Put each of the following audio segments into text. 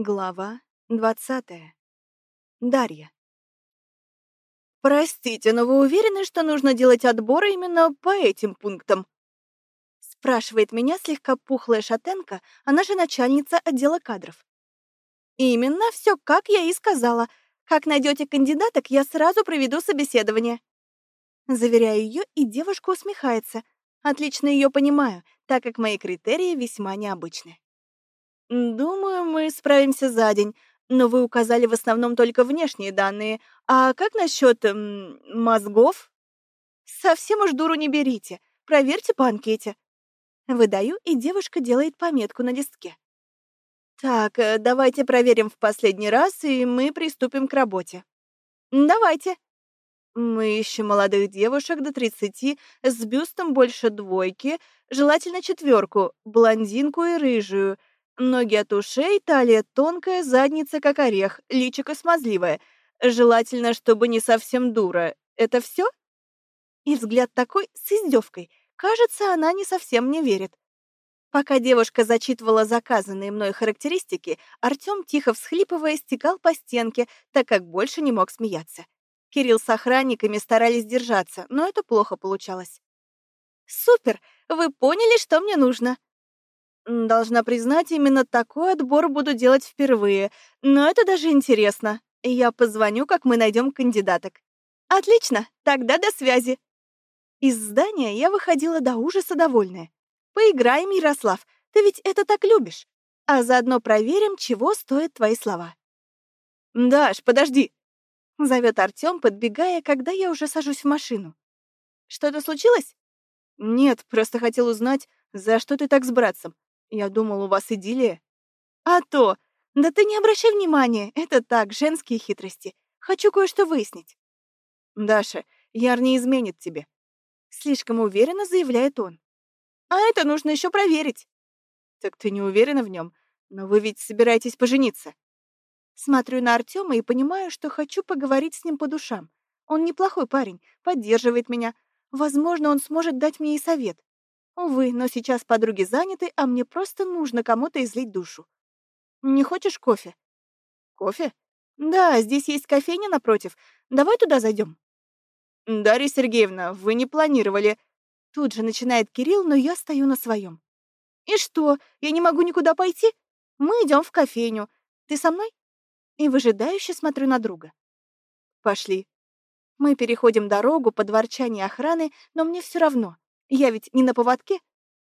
Глава двадцатая. Дарья. «Простите, но вы уверены, что нужно делать отбор именно по этим пунктам?» Спрашивает меня слегка пухлая шатенка, она же начальница отдела кадров. «Именно все, как я и сказала. Как найдете кандидаток, я сразу проведу собеседование». Заверяю ее, и девушка усмехается. Отлично ее понимаю, так как мои критерии весьма необычны. «Думаю, мы справимся за день, но вы указали в основном только внешние данные. А как насчет м, мозгов?» «Совсем уж дуру не берите. Проверьте по анкете». Выдаю, и девушка делает пометку на листке. «Так, э, давайте проверим в последний раз, и мы приступим к работе». «Давайте». Мы ищем молодых девушек до 30 с бюстом больше двойки, желательно четверку, блондинку и рыжую — Ноги от ушей, талия тонкая, задница как орех, личико смазливое. Желательно, чтобы не совсем дура. Это все? И взгляд такой с издевкой. Кажется, она не совсем не верит. Пока девушка зачитывала заказанные мной характеристики, Артём, тихо всхлипывая, стекал по стенке, так как больше не мог смеяться. Кирилл с охранниками старались держаться, но это плохо получалось. «Супер! Вы поняли, что мне нужно?» Должна признать, именно такой отбор буду делать впервые, но это даже интересно. Я позвоню, как мы найдем кандидаток. Отлично, тогда до связи. Из здания я выходила до ужаса довольная. Поиграем, Ярослав, ты ведь это так любишь. А заодно проверим, чего стоят твои слова. «Даш, подожди!» — зовет Артём, подбегая, когда я уже сажусь в машину. «Что-то случилось?» «Нет, просто хотел узнать, за что ты так с братцем. Я думал, у вас идиллия. А то! Да ты не обращай внимания, это так, женские хитрости. Хочу кое-что выяснить. Даша, Яр не изменит тебе. Слишком уверенно заявляет он. А это нужно еще проверить. Так ты не уверена в нем, но вы ведь собираетесь пожениться. Смотрю на Артема и понимаю, что хочу поговорить с ним по душам. Он неплохой парень, поддерживает меня. Возможно, он сможет дать мне и совет. Увы, но сейчас подруги заняты, а мне просто нужно кому-то излить душу. Не хочешь кофе? Кофе? Да, здесь есть кофейня напротив. Давай туда зайдем. Дарья Сергеевна, вы не планировали. Тут же начинает Кирилл, но я стою на своем. И что, я не могу никуда пойти? Мы идем в кофейню. Ты со мной? И выжидающе смотрю на друга. Пошли. Мы переходим дорогу под ворчание охраны, но мне все равно. Я ведь не на поводке.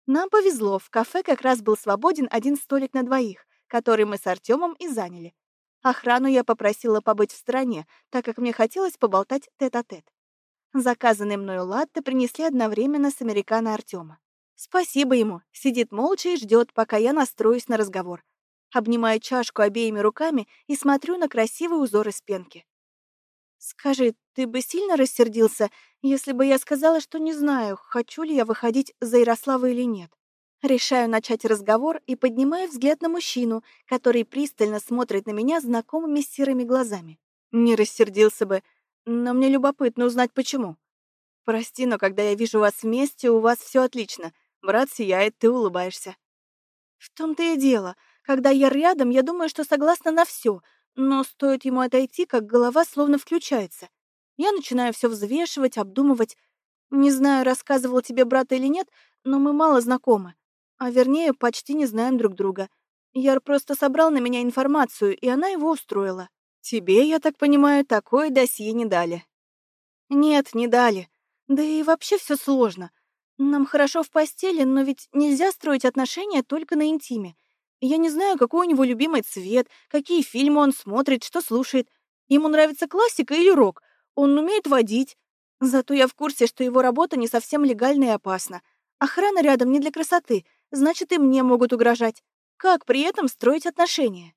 Нам повезло, в кафе как раз был свободен один столик на двоих, который мы с Артемом и заняли. Охрану я попросила побыть в стороне, так как мне хотелось поболтать тет-а-тет. -тет. Заказанный мною латте принесли одновременно с американо Артема. Спасибо ему, сидит молча и ждет, пока я настроюсь на разговор. Обнимаю чашку обеими руками и смотрю на красивый узор из пенки. «Скажи, ты бы сильно рассердился, если бы я сказала, что не знаю, хочу ли я выходить за Ярослава или нет?» Решаю начать разговор и поднимаю взгляд на мужчину, который пристально смотрит на меня знакомыми серыми глазами. Не рассердился бы, но мне любопытно узнать, почему. Прости, но когда я вижу вас вместе, у вас все отлично. Брат сияет, ты улыбаешься. В том-то и дело. Когда я рядом, я думаю, что согласна на все, но стоит ему отойти, как голова словно включается. Я начинаю все взвешивать, обдумывать. Не знаю, рассказывал тебе брат или нет, но мы мало знакомы. А вернее, почти не знаем друг друга. Яр просто собрал на меня информацию, и она его устроила. Тебе, я так понимаю, такое досье не дали. Нет, не дали. Да и вообще все сложно. Нам хорошо в постели, но ведь нельзя строить отношения только на интиме. Я не знаю, какой у него любимый цвет, какие фильмы он смотрит, что слушает. Ему нравится классика или рок. Он умеет водить. Зато я в курсе, что его работа не совсем легальна и опасна. Охрана рядом не для красоты, значит, и мне могут угрожать. Как при этом строить отношения?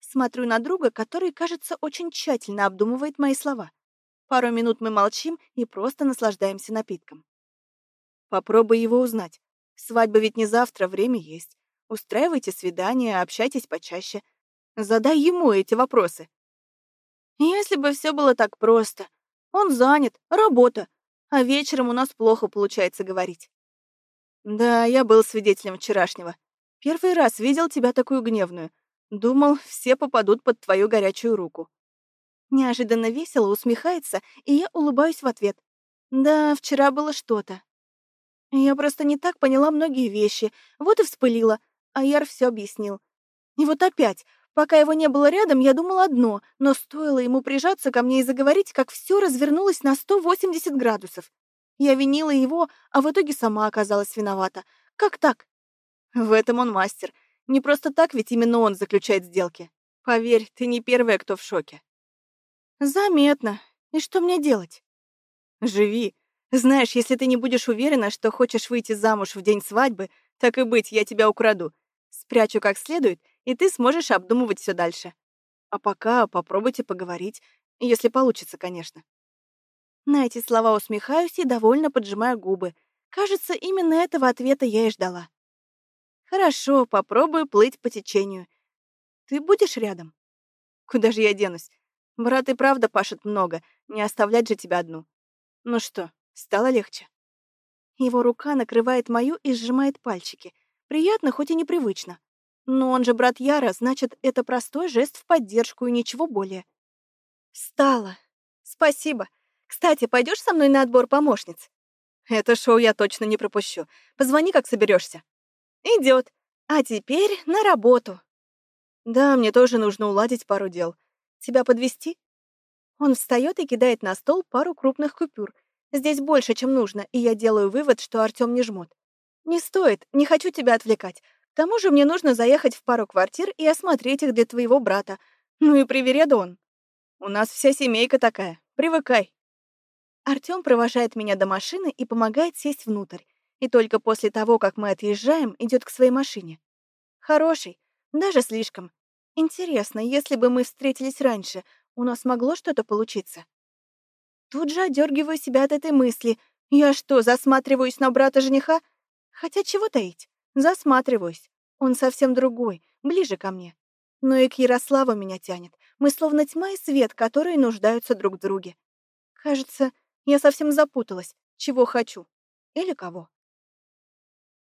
Смотрю на друга, который, кажется, очень тщательно обдумывает мои слова. Пару минут мы молчим и просто наслаждаемся напитком. Попробуй его узнать. Свадьба ведь не завтра, время есть. Устраивайте свидания, общайтесь почаще. Задай ему эти вопросы. Если бы все было так просто. Он занят, работа, а вечером у нас плохо получается говорить. Да, я был свидетелем вчерашнего. Первый раз видел тебя такую гневную. Думал, все попадут под твою горячую руку. Неожиданно весело усмехается, и я улыбаюсь в ответ. Да, вчера было что-то. Я просто не так поняла многие вещи, вот и вспылила, а Яр все объяснил. И вот опять, пока его не было рядом, я думала одно, но стоило ему прижаться ко мне и заговорить, как все развернулось на 180 градусов. Я винила его, а в итоге сама оказалась виновата. Как так? В этом он мастер. Не просто так, ведь именно он заключает сделки. Поверь, ты не первая, кто в шоке. Заметно. И что мне делать? Живи. Знаешь, если ты не будешь уверена, что хочешь выйти замуж в день свадьбы, так и быть, я тебя украду. Спрячу как следует, и ты сможешь обдумывать все дальше. А пока попробуйте поговорить, если получится, конечно. На эти слова усмехаюсь и довольно поджимаю губы. Кажется, именно этого ответа я и ждала. Хорошо, попробую плыть по течению. Ты будешь рядом? Куда же я денусь? Брат и правда пашет много, не оставлять же тебя одну. Ну что, Стало легче. Его рука накрывает мою и сжимает пальчики. Приятно, хоть и непривычно. Но он же брат Яра, значит, это простой жест в поддержку и ничего более. Стало. Спасибо. Кстати, пойдешь со мной на отбор помощниц? Это шоу я точно не пропущу. Позвони, как соберешься. Идет. А теперь на работу. Да, мне тоже нужно уладить пару дел. Тебя подвести? Он встает и кидает на стол пару крупных купюр, Здесь больше, чем нужно, и я делаю вывод, что Артём не жмот. Не стоит, не хочу тебя отвлекать. К тому же мне нужно заехать в пару квартир и осмотреть их для твоего брата. Ну и привереду он. У нас вся семейка такая. Привыкай. Артём провожает меня до машины и помогает сесть внутрь. И только после того, как мы отъезжаем, идет к своей машине. Хороший, даже слишком. Интересно, если бы мы встретились раньше, у нас могло что-то получиться? Тут же одергиваю себя от этой мысли. Я что, засматриваюсь на брата жениха? Хотя чего таить? Засматриваюсь. Он совсем другой, ближе ко мне. Но и к Ярославу меня тянет. Мы словно тьма и свет, которые нуждаются друг в друге. Кажется, я совсем запуталась, чего хочу или кого.